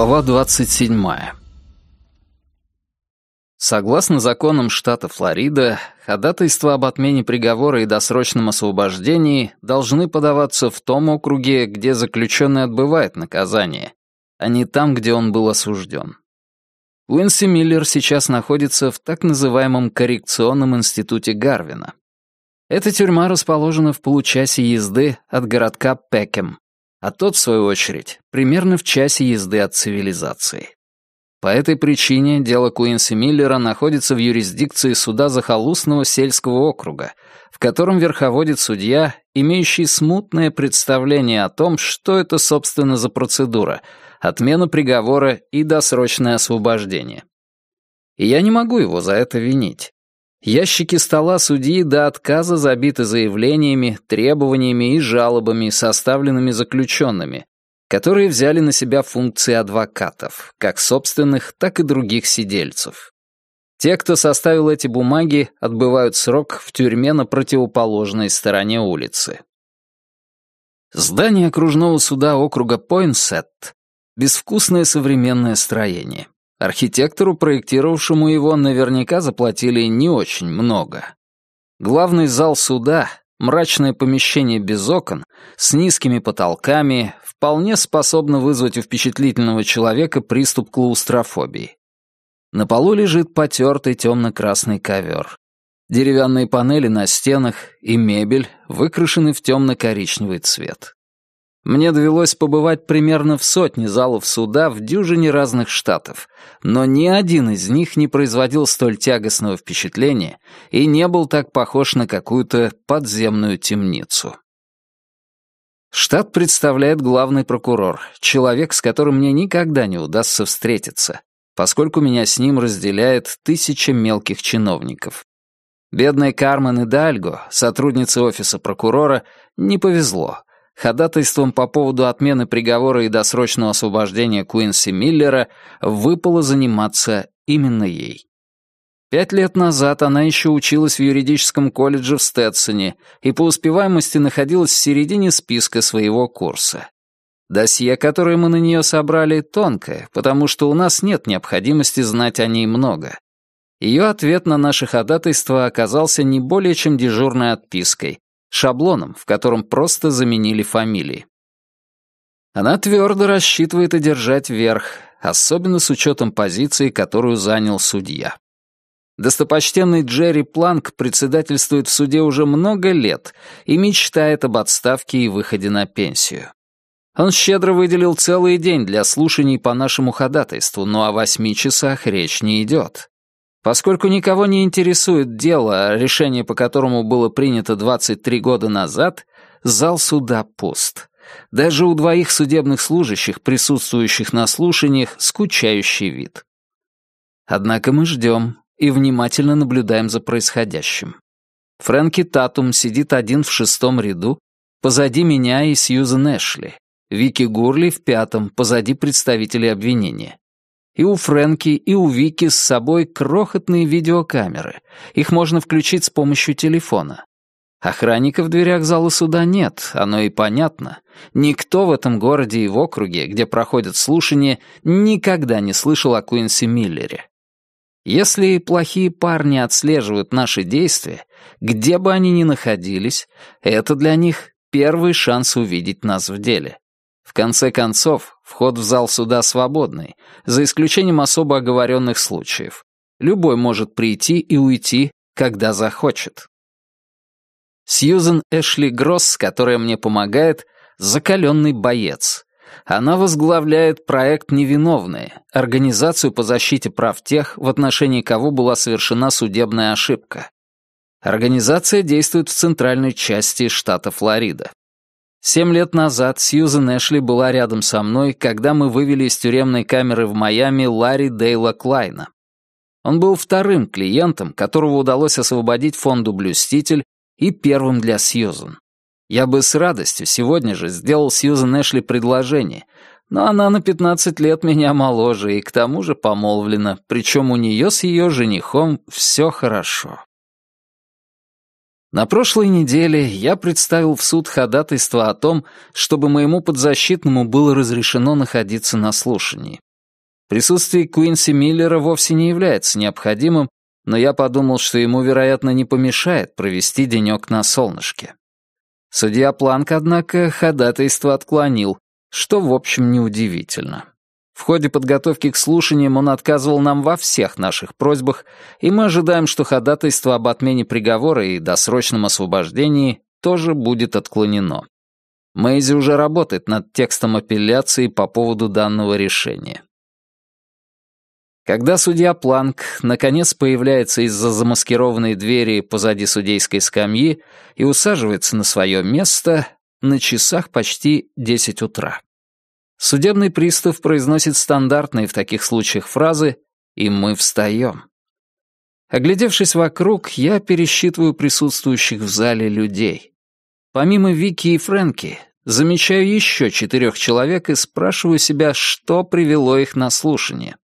Глава 27. Согласно законам штата Флорида, ходатайства об отмене приговора и досрочном освобождении должны подаваться в том округе, где заключенный отбывает наказание, а не там, где он был осужден. Уинси Миллер сейчас находится в так называемом коррекционном институте Гарвина. Эта тюрьма расположена в получасе езды от городка Пекем, а тот, в свою очередь, примерно в часе езды от цивилизации. По этой причине дело Куинси Миллера находится в юрисдикции суда захолустного сельского округа, в котором верховодит судья, имеющий смутное представление о том, что это, собственно, за процедура — отмена приговора и досрочное освобождение. И я не могу его за это винить. Ящики стола судьи до отказа забиты заявлениями, требованиями и жалобами, составленными заключенными, которые взяли на себя функции адвокатов, как собственных, так и других сидельцев. Те, кто составил эти бумаги, отбывают срок в тюрьме на противоположной стороне улицы. Здание окружного суда округа Пойнсет — безвкусное современное строение. Архитектору, проектировавшему его, наверняка заплатили не очень много. Главный зал суда Мрачное помещение без окон, с низкими потолками, вполне способно вызвать у впечатлительного человека приступ клаустрофобии. На полу лежит потертый темно-красный ковер. Деревянные панели на стенах и мебель выкрашены в темно-коричневый цвет. Мне довелось побывать примерно в сотне залов суда в дюжине разных штатов, но ни один из них не производил столь тягостного впечатления и не был так похож на какую-то подземную темницу. Штат представляет главный прокурор, человек, с которым мне никогда не удастся встретиться, поскольку меня с ним разделяет тысяча мелких чиновников. Бедной Кармен Идальго, сотруднице офиса прокурора, не повезло — ходатайством по поводу отмены приговора и досрочного освобождения Куинси Миллера выпало заниматься именно ей. Пять лет назад она еще училась в юридическом колледже в Стетсоне и по успеваемости находилась в середине списка своего курса. Досье, которое мы на нее собрали, тонкое, потому что у нас нет необходимости знать о ней много. Ее ответ на наше ходатайство оказался не более чем дежурной отпиской, шаблоном, в котором просто заменили фамилии. Она твердо рассчитывает одержать верх, особенно с учетом позиции, которую занял судья. Достопочтенный Джерри Планк председательствует в суде уже много лет и мечтает об отставке и выходе на пенсию. Он щедро выделил целый день для слушаний по нашему ходатайству, но о восьми часах речь не идет. Поскольку никого не интересует дело, решение по которому было принято 23 года назад, зал суда пуст. Даже у двоих судебных служащих, присутствующих на слушаниях, скучающий вид. Однако мы ждем и внимательно наблюдаем за происходящим. Фрэнки Татум сидит один в шестом ряду, позади меня и Сьюзен Эшли. Вики Гурли в пятом, позади представителей обвинения. И у Фрэнки, и у Вики с собой крохотные видеокамеры. Их можно включить с помощью телефона. Охранника в дверях зала суда нет, оно и понятно. Никто в этом городе и в округе, где проходят слушания, никогда не слышал о Куинси Миллере. Если плохие парни отслеживают наши действия, где бы они ни находились, это для них первый шанс увидеть нас в деле. В конце концов, вход в зал суда свободный, за исключением особо оговоренных случаев. Любой может прийти и уйти, когда захочет. Сьюзен Эшли Гросс, которая мне помогает, закаленный боец. Она возглавляет проект «Невиновные», организацию по защите прав тех, в отношении кого была совершена судебная ошибка. Организация действует в центральной части штата Флорида. Семь лет назад Сьюзен Эшли была рядом со мной, когда мы вывели из тюремной камеры в Майами Ларри Дейла Клайна. Он был вторым клиентом, которого удалось освободить фонду «Блюститель» и первым для Сьюзен. Я бы с радостью сегодня же сделал Сьюзен Эшли предложение, но она на 15 лет меня моложе и к тому же помолвлена, причем у нее с ее женихом все хорошо. На прошлой неделе я представил в суд ходатайство о том, чтобы моему подзащитному было разрешено находиться на слушании. Присутствие Куинси Миллера вовсе не является необходимым, но я подумал, что ему, вероятно, не помешает провести денек на солнышке. Судья Планк, однако, ходатайство отклонил, что, в общем, неудивительно. В ходе подготовки к слушаниям он отказывал нам во всех наших просьбах, и мы ожидаем, что ходатайство об отмене приговора и досрочном освобождении тоже будет отклонено. Мэйзи уже работает над текстом апелляции по поводу данного решения. Когда судья Планк наконец появляется из-за замаскированной двери позади судейской скамьи и усаживается на свое место, на часах почти 10 утра. Судебный пристав произносит стандартные в таких случаях фразы «и мы встаем». Оглядевшись вокруг, я пересчитываю присутствующих в зале людей. Помимо Вики и Фрэнки, замечаю еще четырех человек и спрашиваю себя, что привело их на слушание.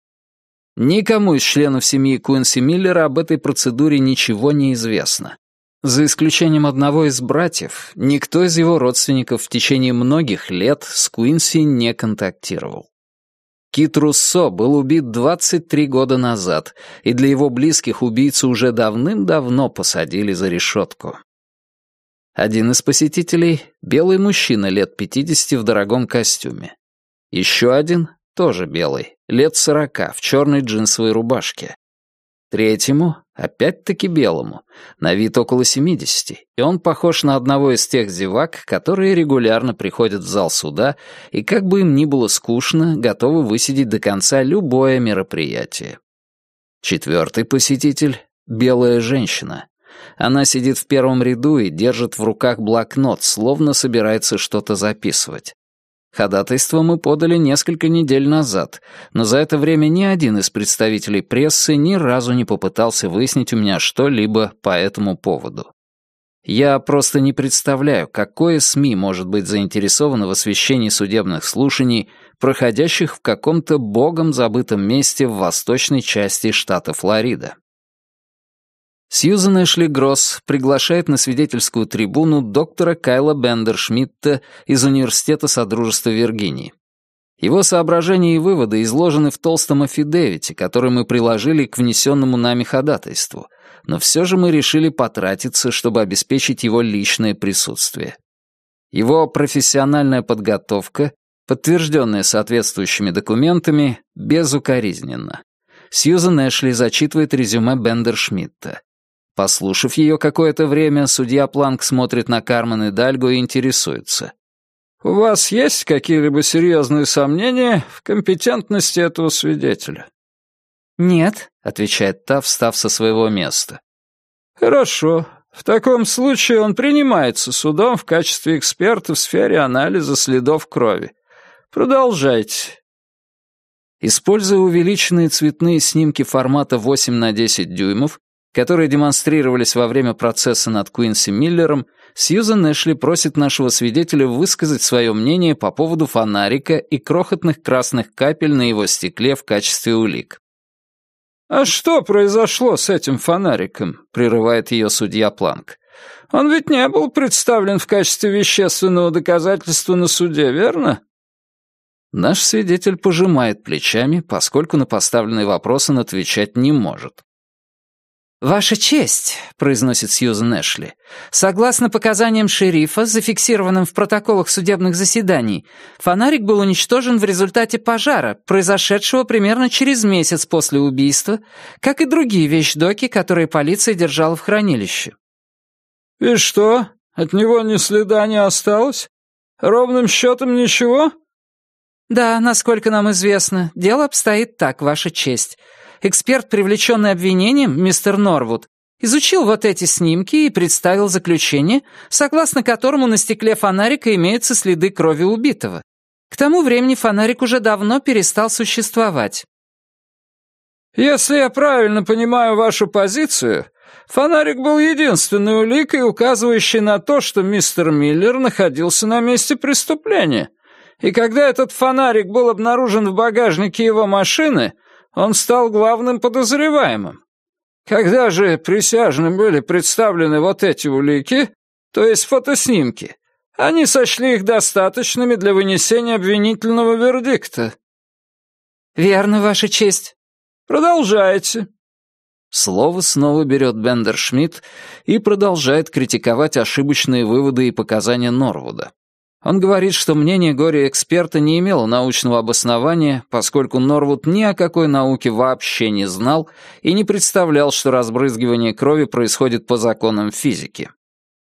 Никому из членов семьи Куинси Миллера об этой процедуре ничего не известно. За исключением одного из братьев, никто из его родственников в течение многих лет с Куинси не контактировал. Кит Руссо был убит 23 года назад, и для его близких убийцу уже давным-давно посадили за решетку. Один из посетителей — белый мужчина лет 50 в дорогом костюме. Еще один тоже белый, лет сорока, в черной джинсовой рубашке. Третьему, опять-таки белому, на вид около семидесяти, и он похож на одного из тех зевак, которые регулярно приходят в зал суда и, как бы им ни было скучно, готовы высидеть до конца любое мероприятие. Четвертый посетитель — белая женщина. Она сидит в первом ряду и держит в руках блокнот, словно собирается что-то записывать. Ходатайство мы подали несколько недель назад, но за это время ни один из представителей прессы ни разу не попытался выяснить у меня что-либо по этому поводу. Я просто не представляю, какое СМИ может быть заинтересовано в освещении судебных слушаний, проходящих в каком-то богом забытом месте в восточной части штата Флорида. Сьюзан Эшли Гросс приглашает на свидетельскую трибуну доктора Кайла Бендершмитта из Университета Содружества Виргинии. Его соображения и выводы изложены в толстом афидевите, который мы приложили к внесенному нами ходатайству, но все же мы решили потратиться, чтобы обеспечить его личное присутствие. Его профессиональная подготовка, подтвержденная соответствующими документами, безукоризненна. Сьюзан Эшли зачитывает резюме Бендершмитта. Послушав ее какое-то время, судья Планк смотрит на Кармен и Дальго и интересуется. «У вас есть какие-либо серьезные сомнения в компетентности этого свидетеля?» «Нет», — отвечает та, встав со своего места. «Хорошо. В таком случае он принимается судом в качестве эксперта в сфере анализа следов крови. Продолжайте». Используя увеличенные цветные снимки формата 8 на 10 дюймов, которые демонстрировались во время процесса над Куинси Миллером, Сьюзен Эшли просит нашего свидетеля высказать свое мнение по поводу фонарика и крохотных красных капель на его стекле в качестве улик. «А что произошло с этим фонариком?» — прерывает ее судья Планк. «Он ведь не был представлен в качестве вещественного доказательства на суде, верно?» Наш свидетель пожимает плечами, поскольку на поставленные вопросы он отвечать не может. «Ваша честь», — произносит Сьюзен Эшли, «согласно показаниям шерифа, зафиксированным в протоколах судебных заседаний, фонарик был уничтожен в результате пожара, произошедшего примерно через месяц после убийства, как и другие вещдоки, которые полиция держала в хранилище». «И что, от него ни следа не осталось? Ровным счетом ничего?» «Да, насколько нам известно, дело обстоит так, Ваша честь». Эксперт, привлеченный обвинением, мистер Норвуд, изучил вот эти снимки и представил заключение, согласно которому на стекле фонарика имеются следы крови убитого. К тому времени фонарик уже давно перестал существовать. «Если я правильно понимаю вашу позицию, фонарик был единственной уликой, указывающей на то, что мистер Миллер находился на месте преступления. И когда этот фонарик был обнаружен в багажнике его машины, он стал главным подозреваемым. Когда же присяжным были представлены вот эти улики, то есть фотоснимки, они сочли их достаточными для вынесения обвинительного вердикта. «Верно, Ваша честь». «Продолжайте». Слово снова берет Бендер Шмидт и продолжает критиковать ошибочные выводы и показания Норвуда. Он говорит, что мнение горе-эксперта не имело научного обоснования, поскольку Норвуд ни о какой науке вообще не знал и не представлял, что разбрызгивание крови происходит по законам физики.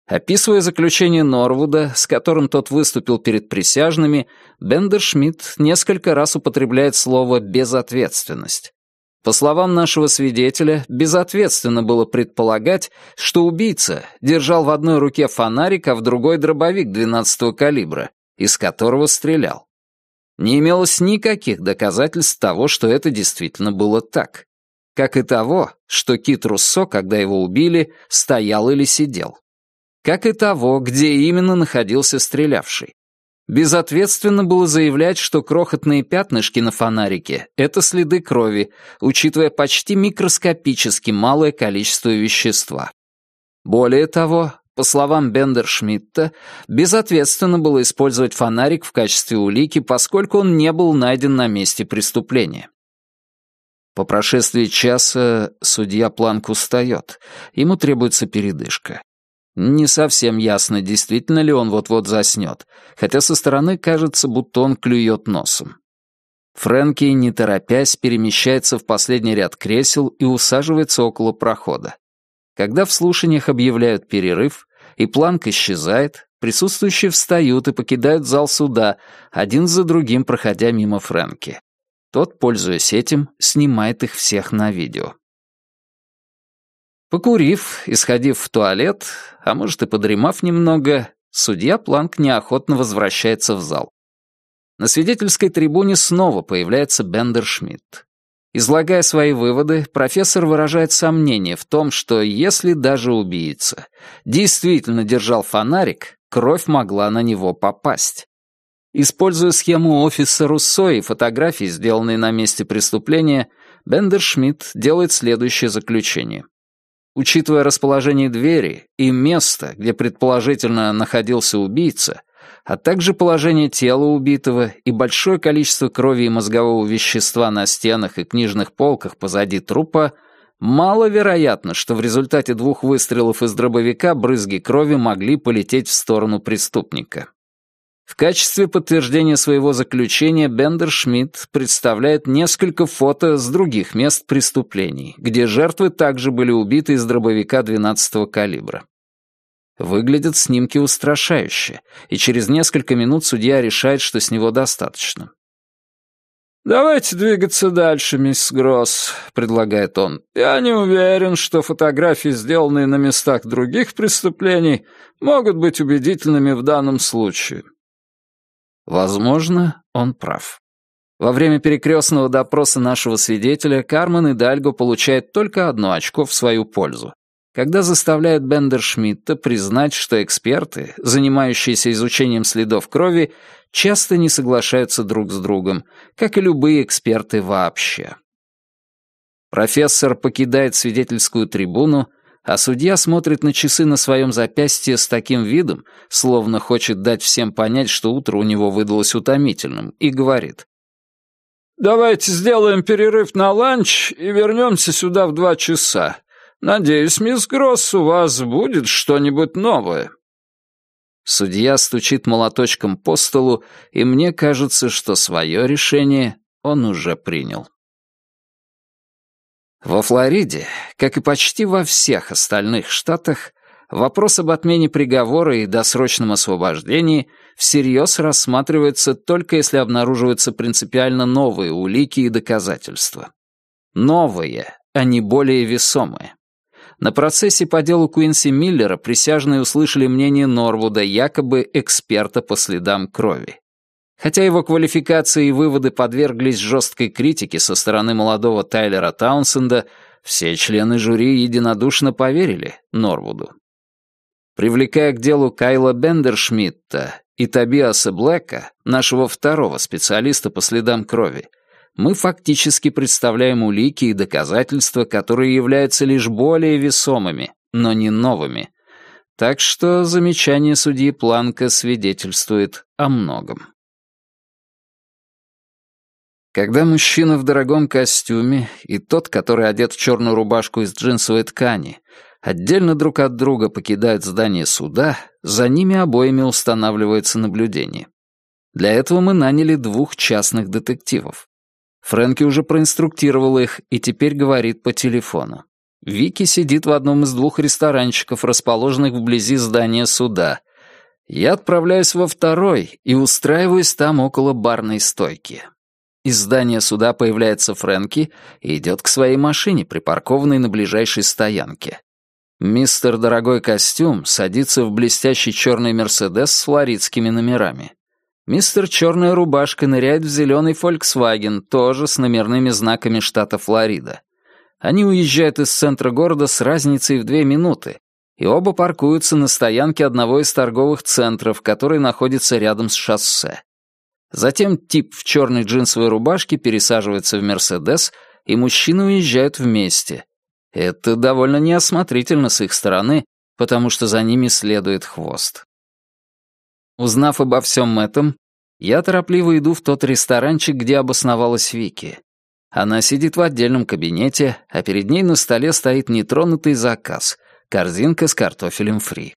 Описывая заключение Норвуда, с которым тот выступил перед присяжными, Бендершмидт несколько раз употребляет слово «безответственность». По словам нашего свидетеля, безответственно было предполагать, что убийца держал в одной руке фонарик, а в другой дробовик 12-го калибра, из которого стрелял. Не имелось никаких доказательств того, что это действительно было так. Как и того, что Кит Руссо, когда его убили, стоял или сидел. Как и того, где именно находился стрелявший. Безответственно было заявлять, что крохотные пятнышки на фонарике — это следы крови, учитывая почти микроскопически малое количество вещества. Более того, по словам Бендершмитта, безответственно было использовать фонарик в качестве улики, поскольку он не был найден на месте преступления. По прошествии часа судья Планк устает, ему требуется передышка. Не совсем ясно, действительно ли он вот-вот заснет, хотя со стороны кажется, будто он клюет носом. Фрэнки, не торопясь, перемещается в последний ряд кресел и усаживается около прохода. Когда в слушаниях объявляют перерыв, и планк исчезает, присутствующие встают и покидают зал суда, один за другим проходя мимо Фрэнки. Тот, пользуясь этим, снимает их всех на видео. Покурив и сходив в туалет, а может и подремав немного, судья Планк неохотно возвращается в зал. На свидетельской трибуне снова появляется Бендер Шмидт. Излагая свои выводы, профессор выражает сомнение в том, что если даже убийца действительно держал фонарик, кровь могла на него попасть. Используя схему офиса Руссо и фотографии, сделанные на месте преступления, Бендер Шмидт делает следующее заключение. Учитывая расположение двери и место, где предположительно находился убийца, а также положение тела убитого и большое количество крови и мозгового вещества на стенах и книжных полках позади трупа, маловероятно, что в результате двух выстрелов из дробовика брызги крови могли полететь в сторону преступника. В качестве подтверждения своего заключения Бендер Шмидт представляет несколько фото с других мест преступлений, где жертвы также были убиты из дробовика 12-го калибра. Выглядят снимки устрашающе, и через несколько минут судья решает, что с него достаточно. «Давайте двигаться дальше, мисс Гросс», — предлагает он. «Я не уверен, что фотографии, сделанные на местах других преступлений, могут быть убедительными в данном случае. Возможно, он прав. Во время перекрестного допроса нашего свидетеля Кармен Идальго получает только одно очко в свою пользу, когда заставляет Бендершмитта признать, что эксперты, занимающиеся изучением следов крови, часто не соглашаются друг с другом, как и любые эксперты вообще. Профессор покидает свидетельскую трибуну, а судья смотрит на часы на своем запястье с таким видом, словно хочет дать всем понять, что утро у него выдалось утомительным, и говорит. «Давайте сделаем перерыв на ланч и вернемся сюда в два часа. Надеюсь, мисс Гросс, у вас будет что-нибудь новое». Судья стучит молоточком по столу, и мне кажется, что свое решение он уже принял. Во Флориде, как и почти во всех остальных штатах, вопрос об отмене приговора и досрочном освобождении всерьез рассматривается только если обнаруживаются принципиально новые улики и доказательства. Новые, а не более весомые. На процессе по делу Куинси Миллера присяжные услышали мнение Норвуда, якобы эксперта по следам крови. Хотя его квалификации и выводы подверглись жесткой критике со стороны молодого Тайлера Таунсенда, все члены жюри единодушно поверили Норвуду. Привлекая к делу Кайла Бендершмитта и Тобиаса Блэка, нашего второго специалиста по следам крови, мы фактически представляем улики и доказательства, которые являются лишь более весомыми, но не новыми. Так что замечание судьи Планка свидетельствует о многом. Когда мужчина в дорогом костюме и тот, который одет в черную рубашку из джинсовой ткани, отдельно друг от друга покидают здание суда, за ними обоими устанавливается наблюдение. Для этого мы наняли двух частных детективов. Фрэнки уже проинструктировал их и теперь говорит по телефону. Вики сидит в одном из двух ресторанчиков, расположенных вблизи здания суда. Я отправляюсь во второй и устраиваюсь там около барной стойки. Из здания суда появляется Фрэнки и идет к своей машине, припаркованной на ближайшей стоянке. Мистер Дорогой Костюм садится в блестящий черный Мерседес с флоридскими номерами. Мистер Черная Рубашка ныряет в зеленый Volkswagen, тоже с номерными знаками штата Флорида. Они уезжают из центра города с разницей в две минуты, и оба паркуются на стоянке одного из торговых центров, который находится рядом с шоссе. Затем тип в черной джинсовой рубашке пересаживается в «Мерседес», и мужчины уезжают вместе. Это довольно неосмотрительно с их стороны, потому что за ними следует хвост. Узнав обо всем этом, я торопливо иду в тот ресторанчик, где обосновалась Вики. Она сидит в отдельном кабинете, а перед ней на столе стоит нетронутый заказ — корзинка с картофелем фри.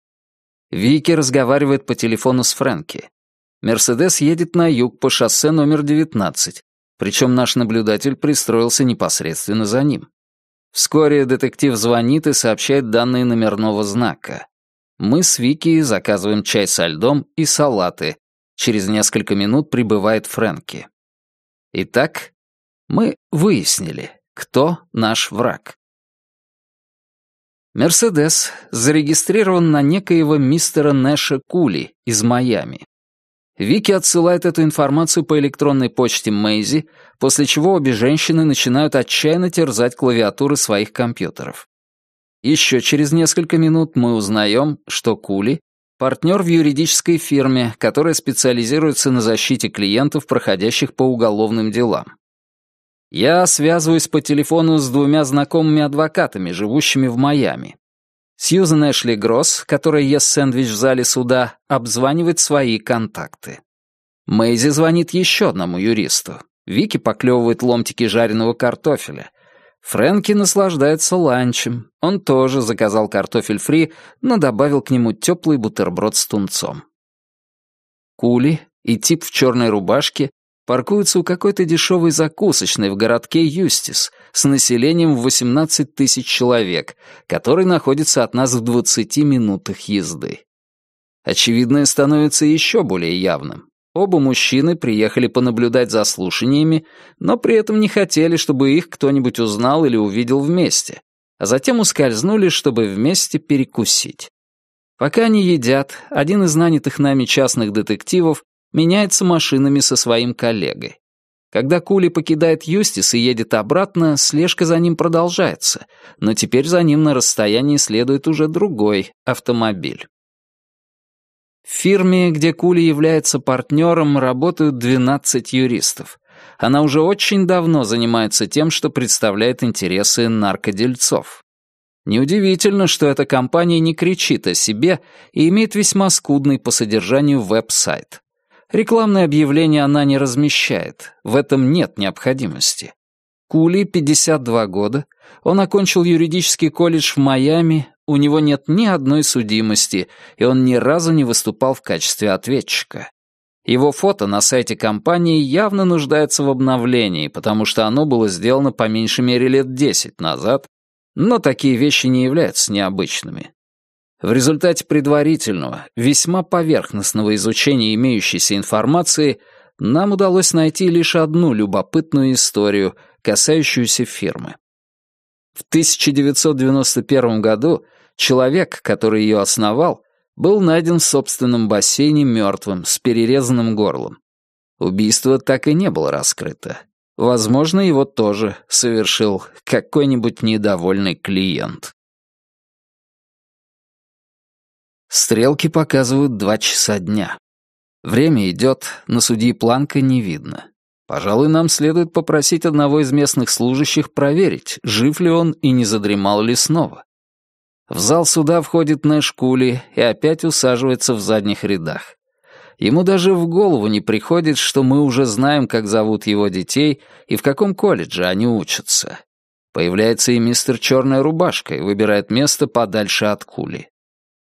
Вики разговаривает по телефону с Фрэнки. Мерседес едет на юг по шоссе номер 19, причем наш наблюдатель пристроился непосредственно за ним. Вскоре детектив звонит и сообщает данные номерного знака. Мы с Вики заказываем чай со льдом и салаты. Через несколько минут прибывает Фрэнки. Итак, мы выяснили, кто наш враг. Мерседес зарегистрирован на некоего мистера Нэша Кули из Майами. Вики отсылает эту информацию по электронной почте Мэйзи, после чего обе женщины начинают отчаянно терзать клавиатуры своих компьютеров. Еще через несколько минут мы узнаем, что Кули — партнер в юридической фирме, которая специализируется на защите клиентов, проходящих по уголовным делам. Я связываюсь по телефону с двумя знакомыми адвокатами, живущими в Майами. Сьюзен Эшли Гросс, которая ест сэндвич в зале суда, обзванивает свои контакты. Мэйзи звонит еще одному юристу. Вики поклевывает ломтики жареного картофеля. Фрэнки наслаждается ланчем. Он тоже заказал картофель фри, но добавил к нему теплый бутерброд с тунцом. Кули и тип в черной рубашке паркуются у какой-то дешевой закусочной в городке Юстис с населением в 18 тысяч человек, который находится от нас в 20 минутах езды. Очевидное становится еще более явным. Оба мужчины приехали понаблюдать за слушаниями, но при этом не хотели, чтобы их кто-нибудь узнал или увидел вместе, а затем ускользнули, чтобы вместе перекусить. Пока они едят, один из нанятых нами частных детективов меняется машинами со своим коллегой. Когда Кули покидает Юстис и едет обратно, слежка за ним продолжается, но теперь за ним на расстоянии следует уже другой автомобиль. В фирме, где Кули является партнером, работают 12 юристов. Она уже очень давно занимается тем, что представляет интересы наркодельцов. Неудивительно, что эта компания не кричит о себе и имеет весьма скудный по содержанию веб-сайт. Рекламное объявление она не размещает, в этом нет необходимости. Кули, 52 года, он окончил юридический колледж в Майами, у него нет ни одной судимости, и он ни разу не выступал в качестве ответчика. Его фото на сайте компании явно нуждается в обновлении, потому что оно было сделано по меньшей мере лет 10 назад, но такие вещи не являются необычными. В результате предварительного, весьма поверхностного изучения имеющейся информации нам удалось найти лишь одну любопытную историю, касающуюся фирмы. В 1991 году человек, который ее основал, был найден в собственном бассейне мертвым, с перерезанным горлом. Убийство так и не было раскрыто. Возможно, его тоже совершил какой-нибудь недовольный клиент. Стрелки показывают два часа дня. Время идет, на судьи Планка не видно. Пожалуй, нам следует попросить одного из местных служащих проверить, жив ли он и не задремал ли снова. В зал суда входит Нэш Кули и опять усаживается в задних рядах. Ему даже в голову не приходит, что мы уже знаем, как зовут его детей и в каком колледже они учатся. Появляется и мистер Черная Рубашка и выбирает место подальше от кули.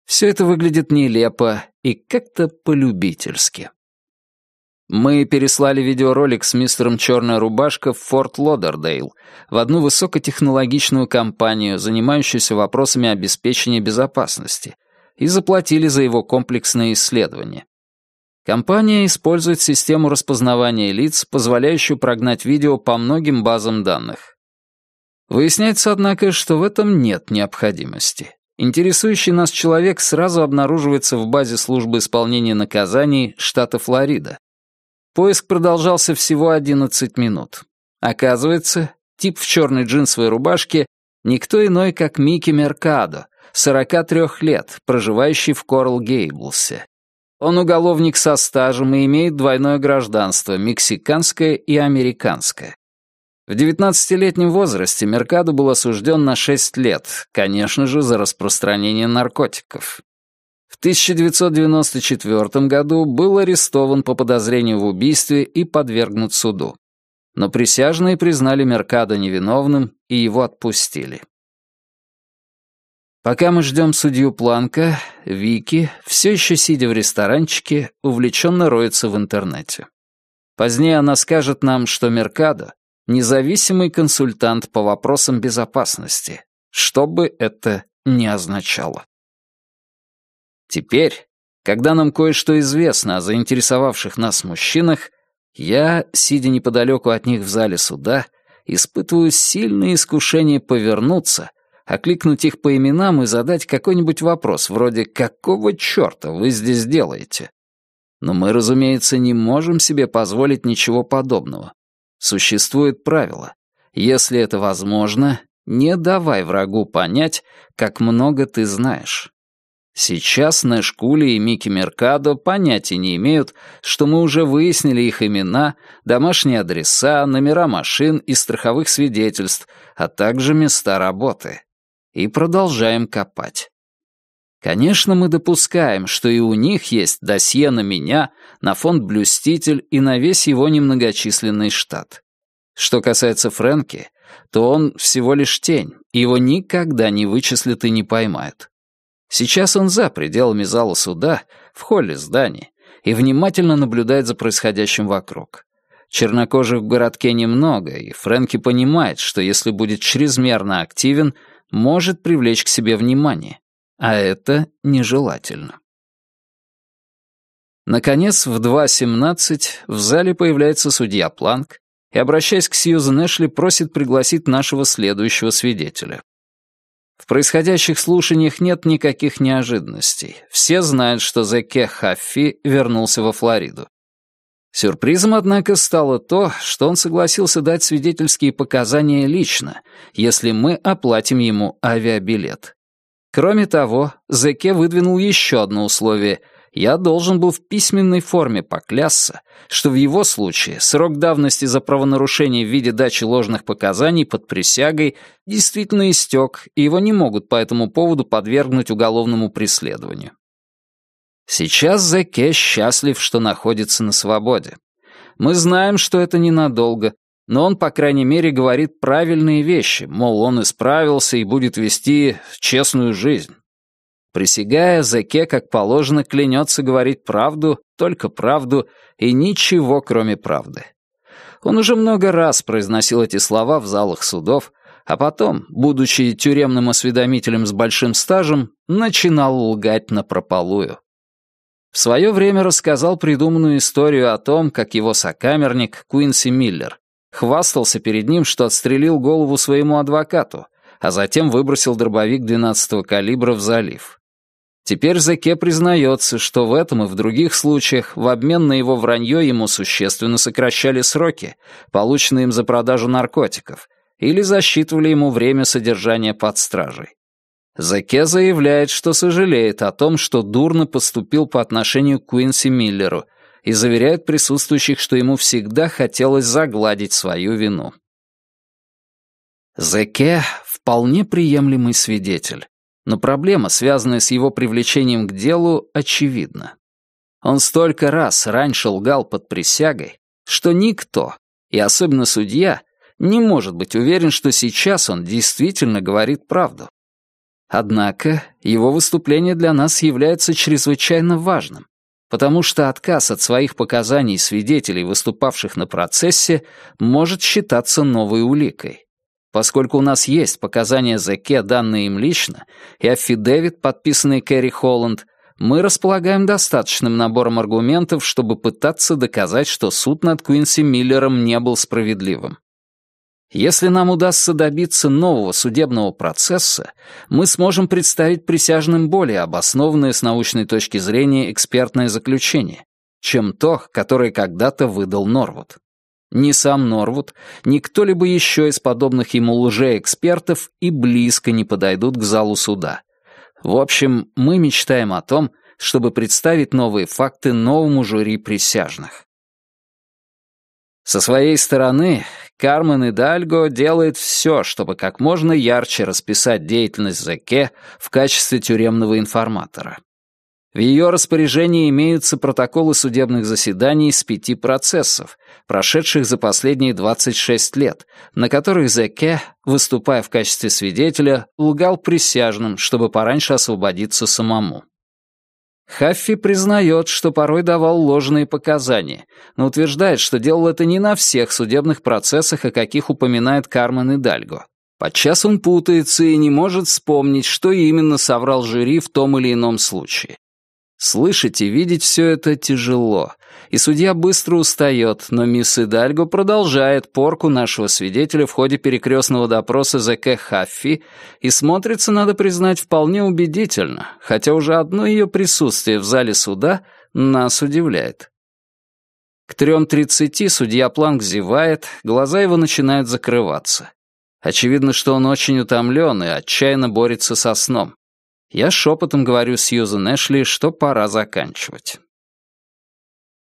Все это выглядит нелепо и как-то полюбительски. Мы переслали видеоролик с мистером Черная Рубашка в Форт Лодердейл, в одну высокотехнологичную компанию, занимающуюся вопросами обеспечения безопасности, и заплатили за его комплексное исследование. Компания использует систему распознавания лиц, позволяющую прогнать видео по многим базам данных. Выясняется, однако, что в этом нет необходимости. Интересующий нас человек сразу обнаруживается в базе службы исполнения наказаний штата Флорида. Поиск продолжался всего 11 минут. Оказывается, тип в черной джинсовой рубашке никто иной, как Микки Меркадо, 43 лет, проживающий в Корл-Гейблсе. Он уголовник со стажем и имеет двойное гражданство, мексиканское и американское. В 19-летнем возрасте Меркадо был осужден на 6 лет, конечно же, за распространение наркотиков. В 1994 году был арестован по подозрению в убийстве и подвергнут суду. Но присяжные признали Меркадо невиновным и его отпустили. Пока мы ждем судью Планка, Вики, все еще сидя в ресторанчике, увлеченно роется в интернете. Позднее она скажет нам, что Меркадо — независимый консультант по вопросам безопасности, что бы это ни означало. Теперь, когда нам кое-что известно о заинтересовавших нас мужчинах, я, сидя неподалеку от них в зале суда, испытываю сильное искушение повернуться окликнуть их по именам и задать какой-нибудь вопрос, вроде «Какого черта вы здесь делаете?». Но мы, разумеется, не можем себе позволить ничего подобного. Существует правило. Если это возможно, не давай врагу понять, как много ты знаешь. Сейчас Нэш Кули и Микки Меркадо понятия не имеют, что мы уже выяснили их имена, домашние адреса, номера машин и страховых свидетельств, а также места работы и продолжаем копать. Конечно, мы допускаем, что и у них есть досье на меня, на фонд «Блюститель» и на весь его немногочисленный штат. Что касается Фрэнки, то он всего лишь тень, его никогда не вычислят и не поймают. Сейчас он за пределами зала суда, в холле здания, и внимательно наблюдает за происходящим вокруг. Чернокожих в городке немного, и Фрэнки понимает, что если будет чрезмерно активен — может привлечь к себе внимание, а это нежелательно. Наконец, в 2.17 в зале появляется судья Планк и, обращаясь к Сьюзен Эшли, просит пригласить нашего следующего свидетеля. В происходящих слушаниях нет никаких неожиданностей. Все знают, что Зеке Хаффи вернулся во Флориду. Сюрпризом, однако, стало то, что он согласился дать свидетельские показания лично, если мы оплатим ему авиабилет. Кроме того, Зеке выдвинул еще одно условие. Я должен был в письменной форме поклясться, что в его случае срок давности за правонарушение в виде дачи ложных показаний под присягой действительно истек, и его не могут по этому поводу подвергнуть уголовному преследованию. Сейчас Зеке счастлив, что находится на свободе. Мы знаем, что это ненадолго, но он, по крайней мере, говорит правильные вещи, мол, он исправился и будет вести честную жизнь. Присягая, Зеке, как положено, клянется говорить правду, только правду и ничего, кроме правды. Он уже много раз произносил эти слова в залах судов, а потом, будучи тюремным осведомителем с большим стажем, начинал лгать напропалую. В свое время рассказал придуманную историю о том, как его сокамерник Куинси Миллер хвастался перед ним, что отстрелил голову своему адвокату, а затем выбросил дробовик 12-го калибра в залив. Теперь Зеке признается, что в этом и в других случаях в обмен на его вранье ему существенно сокращали сроки, полученные им за продажу наркотиков, или засчитывали ему время содержания под стражей. Заке заявляет, что сожалеет о том, что дурно поступил по отношению к Куинси Миллеру, и заверяет присутствующих, что ему всегда хотелось загладить свою вину. Зеке — вполне приемлемый свидетель, но проблема, связанная с его привлечением к делу, очевидна. Он столько раз раньше лгал под присягой, что никто, и особенно судья, не может быть уверен, что сейчас он действительно говорит правду. Однако его выступление для нас является чрезвычайно важным, потому что отказ от своих показаний свидетелей, выступавших на процессе, может считаться новой уликой. Поскольку у нас есть показания Зеке, данные им лично, и аффидевит, подписанный Кэрри Холланд, мы располагаем достаточным набором аргументов, чтобы пытаться доказать, что суд над Куинси Миллером не был справедливым. Если нам удастся добиться нового судебного процесса, мы сможем представить присяжным более обоснованное с научной точки зрения экспертное заключение, чем то, которое когда-то выдал Норвуд. Ни сам Норвуд, ни кто-либо еще из подобных ему лжеэкспертов и близко не подойдут к залу суда. В общем, мы мечтаем о том, чтобы представить новые факты новому жюри присяжных. Со своей стороны, Кармен Идальго делает все, чтобы как можно ярче расписать деятельность Зеке в качестве тюремного информатора. В ее распоряжении имеются протоколы судебных заседаний с пяти процессов, прошедших за последние 26 лет, на которых Зеке, выступая в качестве свидетеля, лгал присяжным, чтобы пораньше освободиться самому. Хаффи признает, что порой давал ложные показания, но утверждает, что делал это не на всех судебных процессах, о каких упоминает Кармен и Дальго. Подчас он путается и не может вспомнить, что именно соврал жюри в том или ином случае. Слышать и видеть все это тяжело, и судья быстро устает, но мисс Идальго продолжает порку нашего свидетеля в ходе перекрестного допроса ЗК Хаффи и смотрится, надо признать, вполне убедительно, хотя уже одно ее присутствие в зале суда нас удивляет. К трем тридцати судья Планк зевает, глаза его начинают закрываться. Очевидно, что он очень утомлен и отчаянно борется со сном. Я шепотом говорю Сьюзен Эшли, что пора заканчивать.